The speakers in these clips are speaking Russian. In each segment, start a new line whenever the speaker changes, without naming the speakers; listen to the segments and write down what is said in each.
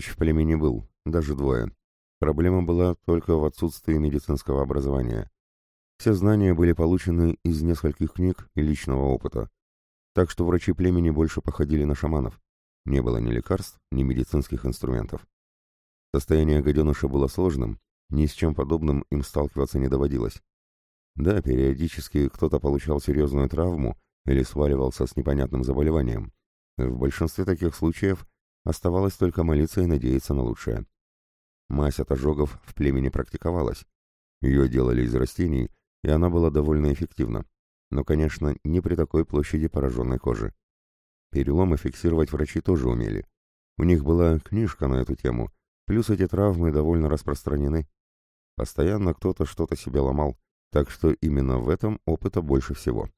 Врач в племени был, даже двое. Проблема была только в отсутствии медицинского образования. Все знания были получены из нескольких книг и личного опыта. Так что врачи племени больше походили на шаманов. Не было ни лекарств, ни медицинских инструментов. Состояние гаденыша было сложным, ни с чем подобным им сталкиваться не доводилось. Да, периодически кто-то получал серьезную травму или сваливался с непонятным заболеванием. В большинстве таких случаев оставалось только молиться и надеяться на лучшее. Мазь от ожогов в племени практиковалась. Ее делали из растений, и она была довольно эффективна. Но, конечно, не при такой площади пораженной кожи. Переломы фиксировать врачи тоже умели. У них была книжка на эту тему, плюс эти травмы довольно распространены. Постоянно кто-то что-то себе ломал, так что именно в этом опыта больше всего.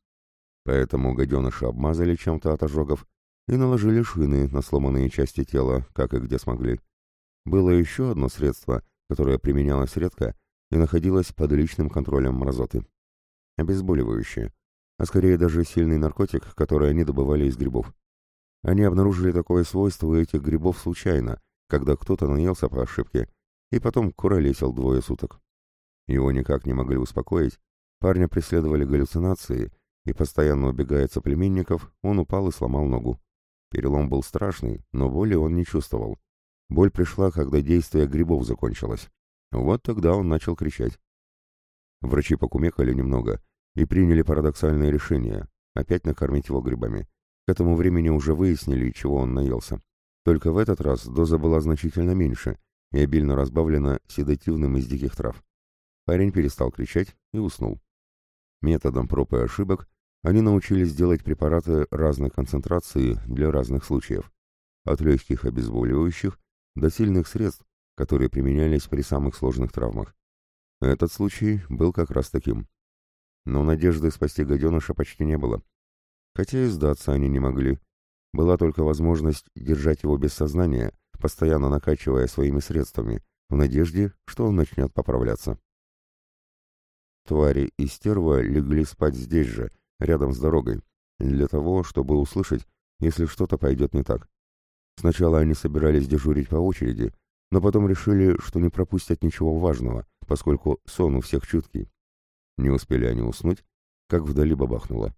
Поэтому гаденыша обмазали чем-то от ожогов и наложили шины на сломанные части тела, как и где смогли. Было еще одно средство, которое применялось редко и находилось под личным контролем мразоты. Обезболивающее, а скорее даже сильный наркотик, который они добывали из грибов. Они обнаружили такое свойство у этих грибов случайно, когда кто-то наелся по ошибке, и потом куролесил двое суток. Его никак не могли успокоить, парня преследовали галлюцинации, и, постоянно убегая от соплеменников, он упал и сломал ногу. Перелом был страшный, но боли он не чувствовал. Боль пришла, когда действие грибов закончилось. Вот тогда он начал кричать. Врачи покумекали немного и приняли парадоксальное решение — опять накормить его грибами. К этому времени уже выяснили, чего он наелся. Только в этот раз доза была значительно меньше и обильно разбавлена седативным из диких трав. Парень перестал кричать и уснул. Методом проб и ошибок они научились делать препараты разной концентрации для разных случаев, от легких обезболивающих до сильных средств, которые применялись при самых сложных травмах. Этот случай был как раз таким. Но надежды спасти гаденыша почти не было. Хотя и сдаться они не могли. Была только возможность держать его без сознания, постоянно накачивая своими средствами, в надежде, что он начнет поправляться. Твари и стерва легли спать здесь же, рядом с дорогой, для того, чтобы услышать, если что-то пойдет не так. Сначала они собирались дежурить по очереди, но потом решили, что не пропустят ничего важного, поскольку сон у всех чуткий. Не успели они уснуть, как вдали бабахнуло.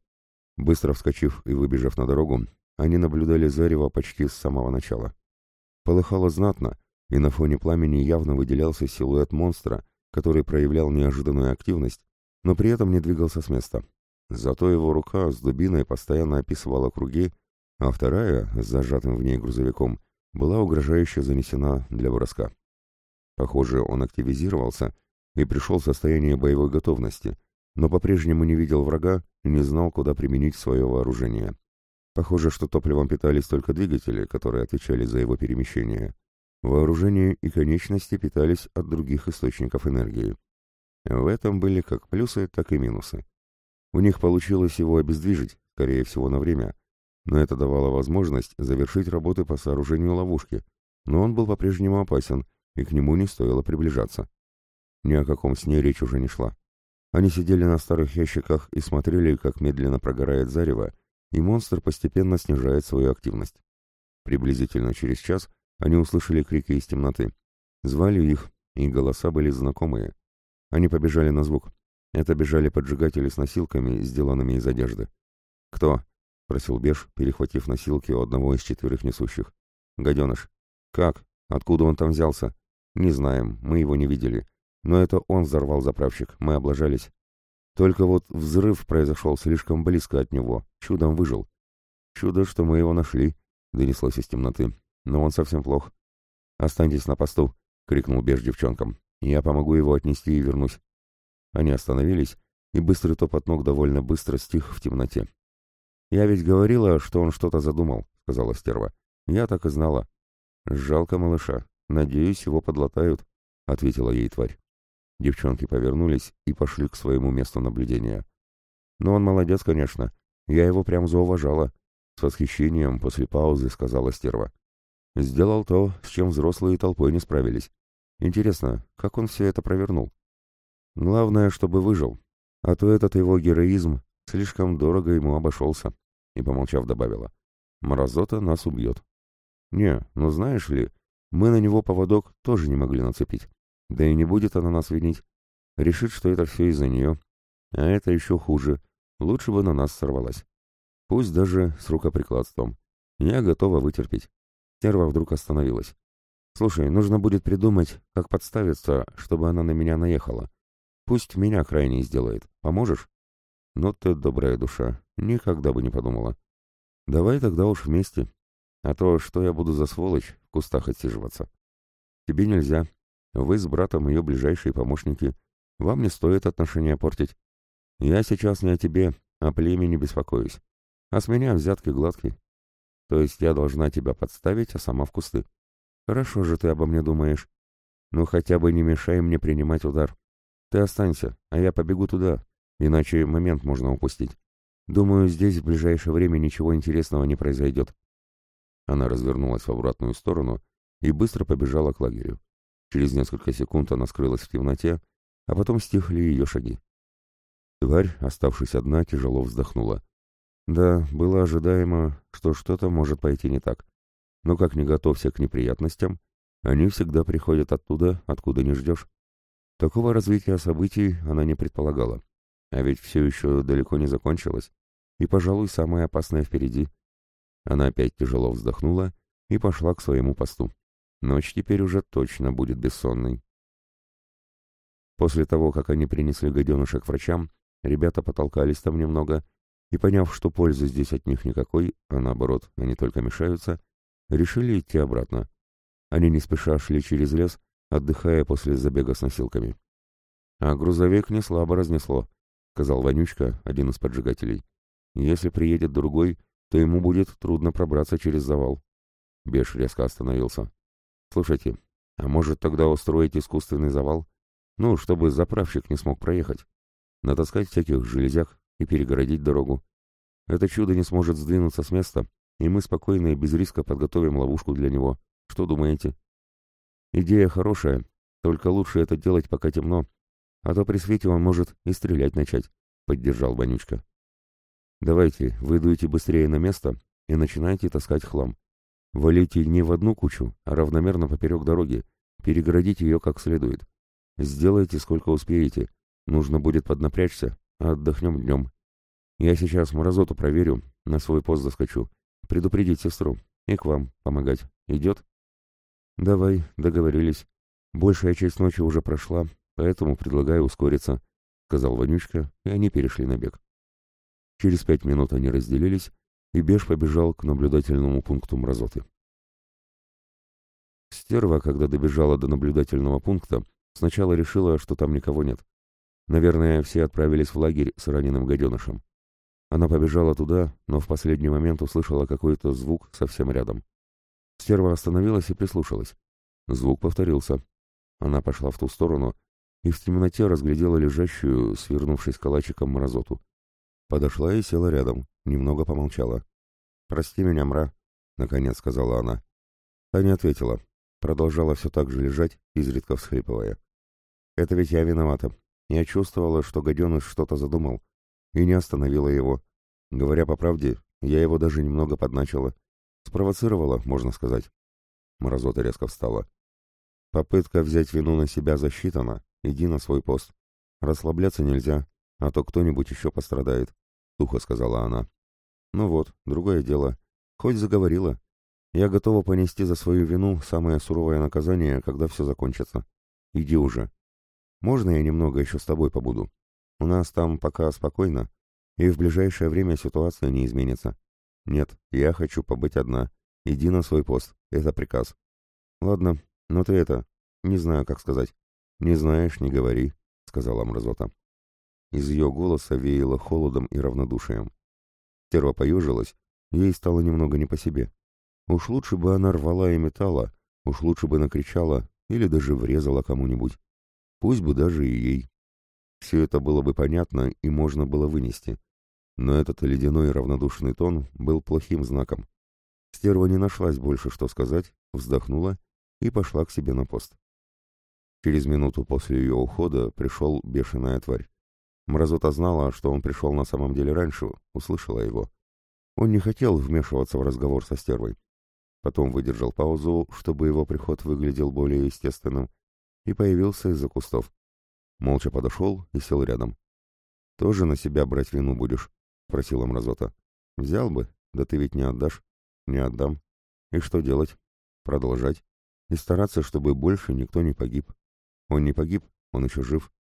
Быстро вскочив и выбежав на дорогу, они наблюдали зарево почти с самого начала. Полыхало знатно, и на фоне пламени явно выделялся силуэт монстра, который проявлял неожиданную активность, но при этом не двигался с места. Зато его рука с дубиной постоянно описывала круги, а вторая, с зажатым в ней грузовиком, была угрожающе занесена для броска. Похоже, он активизировался и пришел в состояние боевой готовности, но по-прежнему не видел врага и не знал, куда применить свое вооружение. Похоже, что топливом питались только двигатели, которые отвечали за его перемещение. Вооружение и конечности питались от других источников энергии. В этом были как плюсы, так и минусы. У них получилось его обездвижить, скорее всего, на время, но это давало возможность завершить работы по сооружению ловушки, но он был по-прежнему опасен, и к нему не стоило приближаться. Ни о каком сне речь уже не шла. Они сидели на старых ящиках и смотрели, как медленно прогорает зарево, и монстр постепенно снижает свою активность. Приблизительно через час они услышали крики из темноты. Звали их, и голоса были знакомые. Они побежали на звук. Это бежали поджигатели с носилками, сделанными из одежды. «Кто?» — просил Беш, перехватив носилки у одного из четверых несущих. «Гаденыш». «Как? Откуда он там взялся?» «Не знаем, мы его не видели. Но это он взорвал заправщик, мы облажались. Только вот взрыв произошел слишком близко от него, чудом выжил. Чудо, что мы его нашли, донеслось из темноты. Но он совсем плох. «Останьтесь на посту», — крикнул Беж девчонкам. «Я помогу его отнести и вернусь». Они остановились, и быстрый топот ног довольно быстро стих в темноте. «Я ведь говорила, что он что-то задумал», — сказала стерва. «Я так и знала». «Жалко малыша. Надеюсь, его подлатают», — ответила ей тварь. Девчонки повернулись и пошли к своему месту наблюдения. «Но он молодец, конечно. Я его прям зауважала», — с восхищением после паузы сказала стерва. «Сделал то, с чем взрослые толпой не справились. Интересно, как он все это провернул?» «Главное, чтобы выжил, а то этот его героизм слишком дорого ему обошелся», — и, помолчав, добавила. «Мразота нас убьет». «Не, ну знаешь ли, Мы на него поводок тоже не могли нацепить. Да и не будет она нас винить. Решит, что это все из-за нее. А это еще хуже. Лучше бы на нас сорвалась. Пусть даже с рукоприкладством. Я готова вытерпеть. Стерва вдруг остановилась. Слушай, нужно будет придумать, как подставиться, чтобы она на меня наехала. Пусть меня крайней сделает. Поможешь? Ну ты добрая душа. Никогда бы не подумала. Давай тогда уж вместе. А то, что я буду за сволочь, в кустах отсиживаться. Тебе нельзя. Вы с братом ее ближайшие помощники. Вам не стоит отношения портить. Я сейчас не о тебе, о племени беспокоюсь. А с меня взятки гладкие. То есть я должна тебя подставить, а сама в кусты. Хорошо же ты обо мне думаешь. Ну хотя бы не мешай мне принимать удар. Ты останься, а я побегу туда, иначе момент можно упустить. Думаю, здесь в ближайшее время ничего интересного не произойдет. Она развернулась в обратную сторону и быстро побежала к лагерю. Через несколько секунд она скрылась в темноте, а потом стихли ее шаги. Тварь, оставшись одна, тяжело вздохнула. Да, было ожидаемо, что что-то может пойти не так. Но как не готовься к неприятностям, они всегда приходят оттуда, откуда не ждешь. Такого развития событий она не предполагала. А ведь все еще далеко не закончилось, и, пожалуй, самое опасное впереди. Она опять тяжело вздохнула и пошла к своему посту. Ночь теперь уже точно будет бессонной. После того, как они принесли гаденышек врачам, ребята потолкались там немного, и, поняв, что пользы здесь от них никакой, а наоборот, они только мешаются, решили идти обратно. Они не спеша шли через лес, отдыхая после забега с носилками. «А грузовик не слабо разнесло», — сказал Ванючка, один из поджигателей. «Если приедет другой, то ему будет трудно пробраться через завал». Беш резко остановился. «Слушайте, а может тогда устроить искусственный завал? Ну, чтобы заправщик не смог проехать. Натаскать всяких железяк и перегородить дорогу. Это чудо не сможет сдвинуться с места, и мы спокойно и без риска подготовим ловушку для него. Что думаете? Идея хорошая, только лучше это делать, пока темно, а то при свете он может и стрелять начать, — поддержал Вонючка. Давайте, вы быстрее на место и начинайте таскать хлам. Валите не в одну кучу, а равномерно поперек дороги, перегородите ее как следует. Сделайте сколько успеете, нужно будет поднапрячься, а отдохнем днем. Я сейчас мразоту проверю, на свой пост заскочу, предупредить сестру. И к вам помогать. Идет? Давай, договорились. Большая часть ночи уже прошла, поэтому предлагаю ускориться, сказал Вонючка, и они перешли на бег. Через пять минут они разделились, и Беж побежал к наблюдательному пункту мразоты. Стерва, когда добежала до наблюдательного пункта, сначала решила, что там никого нет. Наверное, все отправились в лагерь с раненым гаденышем. Она побежала туда, но в последний момент услышала какой-то звук совсем рядом. Стерва остановилась и прислушалась. Звук повторился. Она пошла в ту сторону и в темноте разглядела лежащую, свернувшись калачиком, мразоту. Подошла и села рядом, немного помолчала. «Прости меня, мра», — наконец сказала она. Та не ответила, продолжала все так же лежать, изредка всхлипывая. «Это ведь я виновата. Я чувствовала, что гаденыш что-то задумал, и не остановила его. Говоря по правде, я его даже немного подначила. Спровоцировала, можно сказать. Мразота резко встала. Попытка взять вину на себя засчитана. Иди на свой пост. Расслабляться нельзя, а то кто-нибудь еще пострадает, — сухо сказала она. Ну вот, другое дело. Хоть заговорила. Я готова понести за свою вину самое суровое наказание, когда все закончится. Иди уже. Можно я немного еще с тобой побуду? У нас там пока спокойно, и в ближайшее время ситуация не изменится. Нет, я хочу побыть одна. Иди на свой пост. Это приказ. Ладно, но ты это... Не знаю, как сказать. Не знаешь, не говори, сказала Мразота. Из ее голоса веяло холодом и равнодушием. Стерва поежилась, ей стало немного не по себе. Уж лучше бы она рвала и металла, уж лучше бы накричала или даже врезала кому-нибудь. Пусть бы даже и ей. Все это было бы понятно и можно было вынести. Но этот ледяной равнодушный тон был плохим знаком. Стерва не нашлась больше, что сказать, вздохнула и пошла к себе на пост. Через минуту после ее ухода пришел бешеная тварь. Мразота знала, что он пришел на самом деле раньше, услышала его. Он не хотел вмешиваться в разговор со стервой. потом выдержал паузу, чтобы его приход выглядел более естественным, и появился из-за кустов. Молча подошел и сел рядом. «Тоже на себя брать вину будешь?» — просила Мразота. «Взял бы, да ты ведь не отдашь». «Не отдам. И что делать? Продолжать. И стараться, чтобы больше никто не погиб. Он не погиб, он еще жив.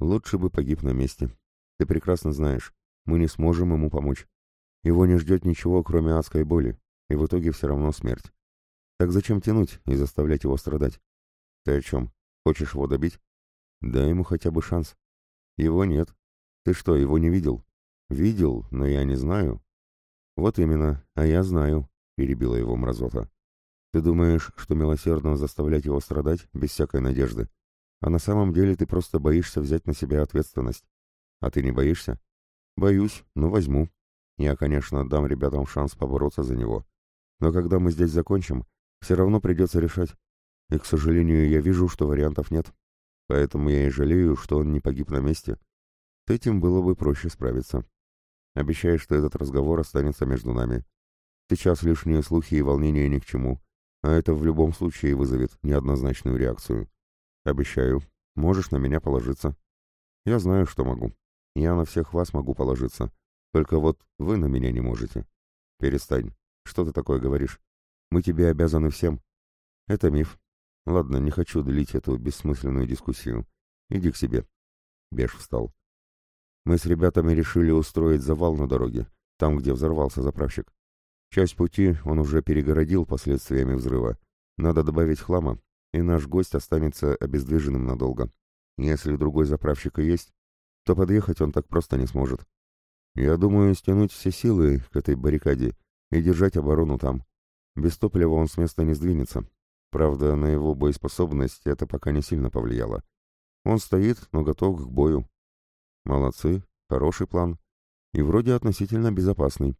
Лучше бы погиб на месте. Ты прекрасно знаешь, мы не сможем ему помочь. Его не ждет ничего, кроме адской боли, и в итоге все равно смерть. Так зачем тянуть и заставлять его страдать? Ты о чем? Хочешь его добить? Дай ему хотя бы шанс. Его нет. Ты что, его не видел? Видел, но я не знаю. Вот именно, а я знаю, перебила его мразота. Ты думаешь, что милосердно заставлять его страдать без всякой надежды? А на самом деле ты просто боишься взять на себя ответственность. А ты не боишься? Боюсь, но возьму. Я, конечно, дам ребятам шанс побороться за него. Но когда мы здесь закончим, все равно придется решать. И, к сожалению, я вижу, что вариантов нет. Поэтому я и жалею, что он не погиб на месте. С этим было бы проще справиться. Обещаю, что этот разговор останется между нами. Сейчас лишние слухи и волнения ни к чему, а это в любом случае вызовет неоднозначную реакцию. Обещаю, можешь на меня положиться. Я знаю, что могу. Я на всех вас могу положиться. Только вот вы на меня не можете. Перестань. Что ты такое говоришь? Мы тебе обязаны всем. Это миф. Ладно, не хочу длить эту бессмысленную дискуссию. Иди к себе. Беш встал. Мы с ребятами решили устроить завал на дороге, там, где взорвался заправщик. Часть пути он уже перегородил последствиями взрыва. Надо добавить хлама, и наш гость останется обездвиженным надолго. Если другой заправщик и есть, то подъехать он так просто не сможет. Я думаю, стянуть все силы к этой баррикаде и держать оборону там. Без топлива он с места не сдвинется. Правда, на его боеспособность это пока не сильно повлияло. Он стоит, но готов к бою. Молодцы, хороший план. И вроде относительно безопасный.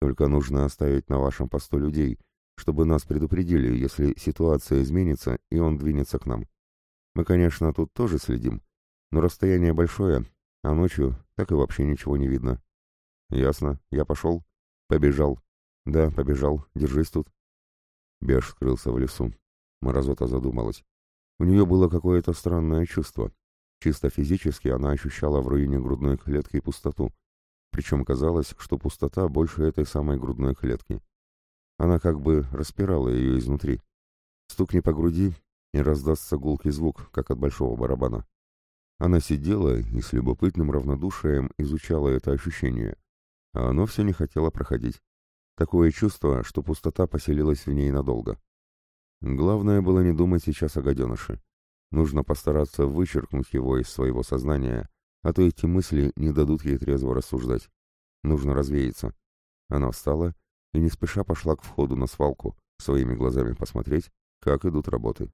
Только нужно оставить на вашем посту людей, чтобы нас предупредили, если ситуация изменится и он двинется к нам. Мы, конечно, тут тоже следим, но расстояние большое, а ночью так и вообще ничего не видно. Ясно, я пошел. Побежал. Да, побежал, держись тут. Беж скрылся в лесу. Морозота задумалась. У нее было какое-то странное чувство. Чисто физически она ощущала в руине грудной клетки пустоту. Причем казалось, что пустота больше этой самой грудной клетки. Она как бы распирала ее изнутри. Стукни по груди, и раздастся гулкий звук, как от большого барабана. Она сидела и с любопытным равнодушием изучала это ощущение, а оно все не хотело проходить. Такое чувство, что пустота поселилась в ней надолго. Главное было не думать сейчас о гаденыше. Нужно постараться вычеркнуть его из своего сознания, а то эти мысли не дадут ей трезво рассуждать. Нужно развеяться. Она встала и не спеша пошла к входу на свалку, своими глазами посмотреть, как идут работы.